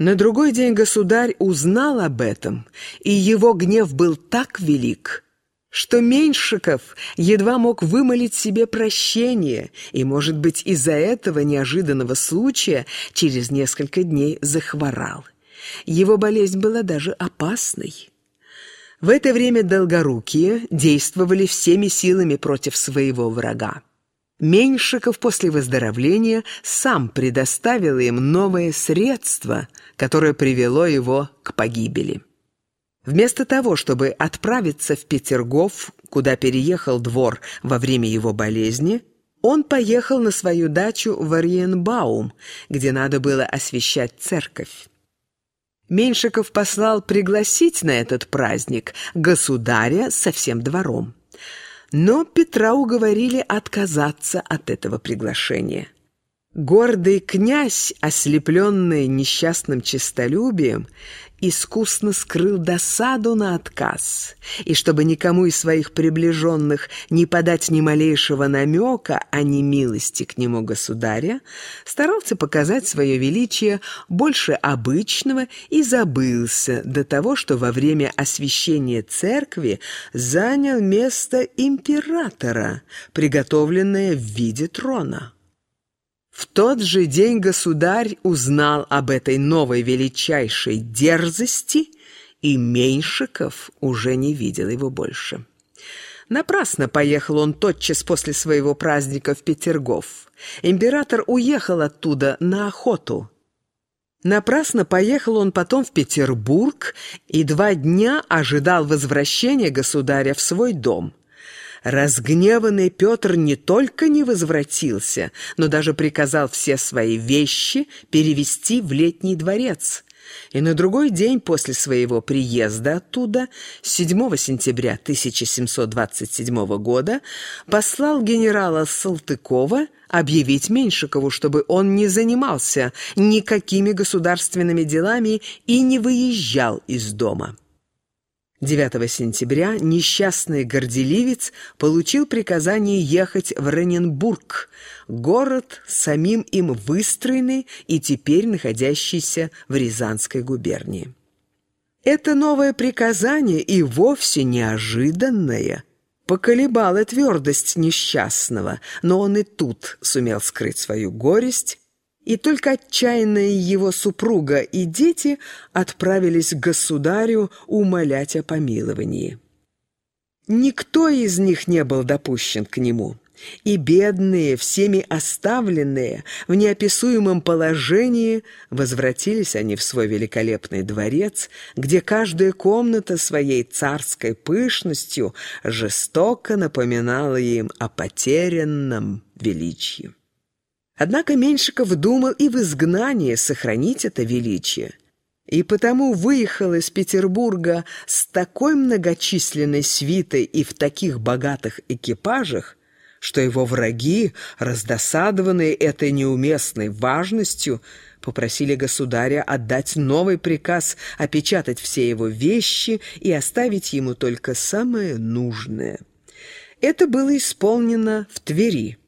На другой день государь узнал об этом, и его гнев был так велик, что Меньшиков едва мог вымолить себе прощение, и, может быть, из-за этого неожиданного случая через несколько дней захворал. Его болезнь была даже опасной. В это время долгорукие действовали всеми силами против своего врага. Меньшиков после выздоровления сам предоставил им новое средство, которое привело его к погибели. Вместо того, чтобы отправиться в Петергоф, куда переехал двор во время его болезни, он поехал на свою дачу в Ориенбаум, где надо было освещать церковь. Меньшиков послал пригласить на этот праздник государя со всем двором. Но Петра уговорили отказаться от этого приглашения. Гордый князь, ослепленный несчастным честолюбием, искусно скрыл досаду на отказ, и чтобы никому из своих приближенных не подать ни малейшего намека о немилости к нему государя, старался показать свое величие больше обычного и забылся до того, что во время освящения церкви занял место императора, приготовленное в виде трона. В тот же день государь узнал об этой новой величайшей дерзости, и Меньшиков уже не видел его больше. Напрасно поехал он тотчас после своего праздника в Петергоф. Император уехал оттуда на охоту. Напрасно поехал он потом в Петербург и два дня ожидал возвращения государя в свой дом. Разгневанный Петр не только не возвратился, но даже приказал все свои вещи перевести в летний дворец. И на другой день после своего приезда оттуда, 7 сентября 1727 года, послал генерала Салтыкова объявить Меньшикову, чтобы он не занимался никакими государственными делами и не выезжал из дома. 9 сентября несчастный горделивец получил приказание ехать в Рененбург, город самим им выстроенный и теперь находящийся в Рязанской губернии. Это новое приказание и вовсе неожиданное поколебало твердость несчастного, но он и тут сумел скрыть свою горесть и только отчаянная его супруга и дети отправились к государю умолять о помиловании. Никто из них не был допущен к нему, и бедные, всеми оставленные, в неописуемом положении, возвратились они в свой великолепный дворец, где каждая комната своей царской пышностью жестоко напоминала им о потерянном величии. Однако Меньшиков думал и в изгнании сохранить это величие. И потому выехал из Петербурга с такой многочисленной свитой и в таких богатых экипажах, что его враги, раздосадованные этой неуместной важностью, попросили государя отдать новый приказ опечатать все его вещи и оставить ему только самое нужное. Это было исполнено в Твери.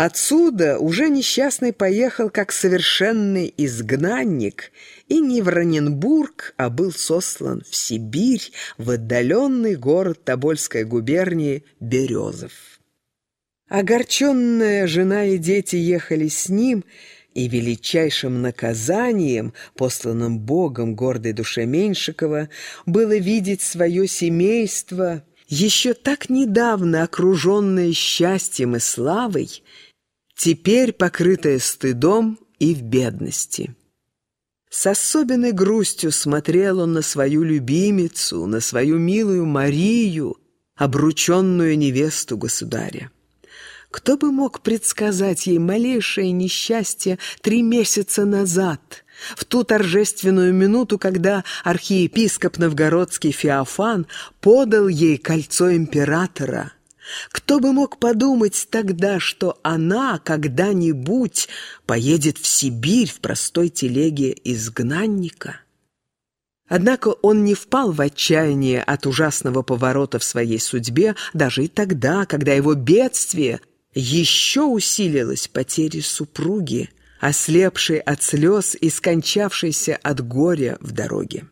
Отсюда уже несчастный поехал как совершенный изгнанник и не в Раненбург, а был сослан в Сибирь, в отдаленный город Тобольской губернии Березов. Огорченная жена и дети ехали с ним, и величайшим наказанием, посланным Богом гордой душе Меньшикова, было видеть свое семейство, еще так недавно окруженное счастьем и славой, теперь покрытая стыдом и в бедности. С особенной грустью смотрел он на свою любимицу, на свою милую Марию, обрученную невесту государя. Кто бы мог предсказать ей малейшее несчастье три месяца назад, в ту торжественную минуту, когда архиепископ новгородский Феофан подал ей кольцо императора – кто бы мог подумать тогда, что она когда-нибудь поедет в Сибирь в простой телеге изгнанника? Однако он не впал в отчаяние от ужасного поворота в своей судьбе даже и тогда, когда его бедствие еще усилилось потерей супруги, ослепший от слез и скончавшийся от горя в дороге.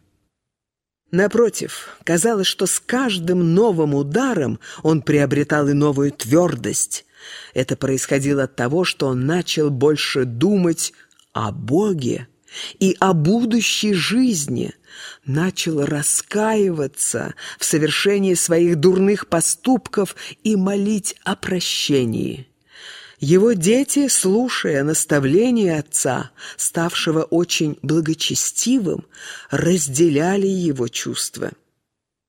Напротив, казалось, что с каждым новым ударом он приобретал и новую твердость. Это происходило от того, что он начал больше думать о Боге и о будущей жизни, начал раскаиваться в совершении своих дурных поступков и молить о прощении. Его дети, слушая наставления отца, ставшего очень благочестивым, разделяли его чувства.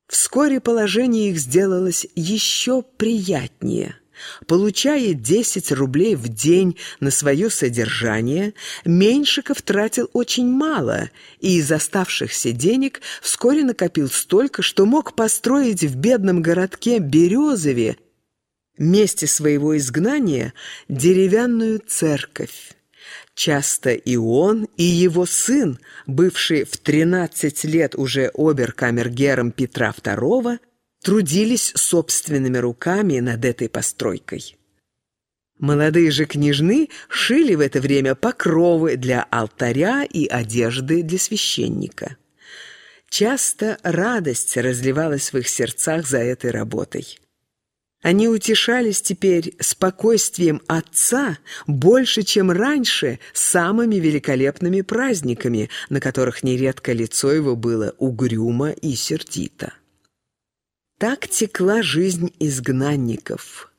Вскоре положение их сделалось еще приятнее. Получая 10 рублей в день на свое содержание, Меньшиков тратил очень мало и из оставшихся денег вскоре накопил столько, что мог построить в бедном городке Березове месте своего изгнания деревянную церковь. Часто и он, и его сын, бывший в 13 лет уже оберкамергером Петра II, трудились собственными руками над этой постройкой. Молодые же княжны шили в это время покровы для алтаря и одежды для священника. Часто радость разливалась в их сердцах за этой работой. Они утешались теперь спокойствием отца больше, чем раньше, самыми великолепными праздниками, на которых нередко лицо его было угрюмо и сердито. Так текла жизнь изгнанников.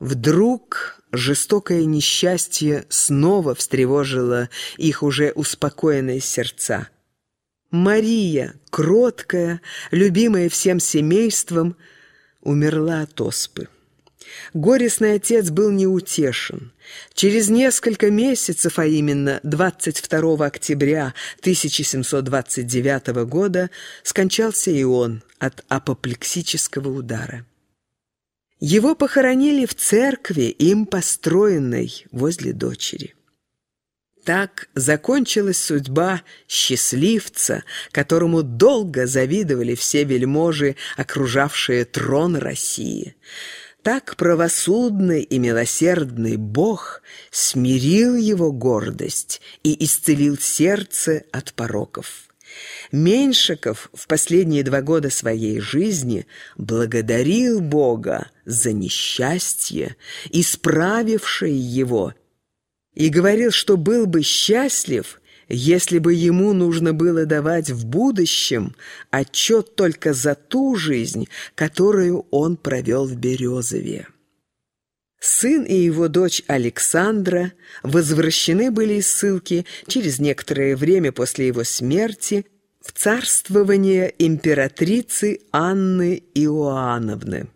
Вдруг жестокое несчастье снова встревожило их уже успокоенные сердца. Мария, кроткая, любимая всем семейством, — умерла от оспы. Горестный отец был неутешен. Через несколько месяцев, а именно 22 октября 1729 года, скончался и он от апоплексического удара. Его похоронили в церкви, им построенной возле дочери. Так закончилась судьба счастливца, которому долго завидовали все вельможи, окружавшие трон России. Так правосудный и милосердный Бог смирил его гордость и исцелил сердце от пороков. Меньшиков в последние два года своей жизни благодарил Бога за несчастье, исправившее его и говорил, что был бы счастлив, если бы ему нужно было давать в будущем отчет только за ту жизнь, которую он провел в Березове. Сын и его дочь Александра возвращены были из ссылки через некоторое время после его смерти в царствование императрицы Анны Иоанновны.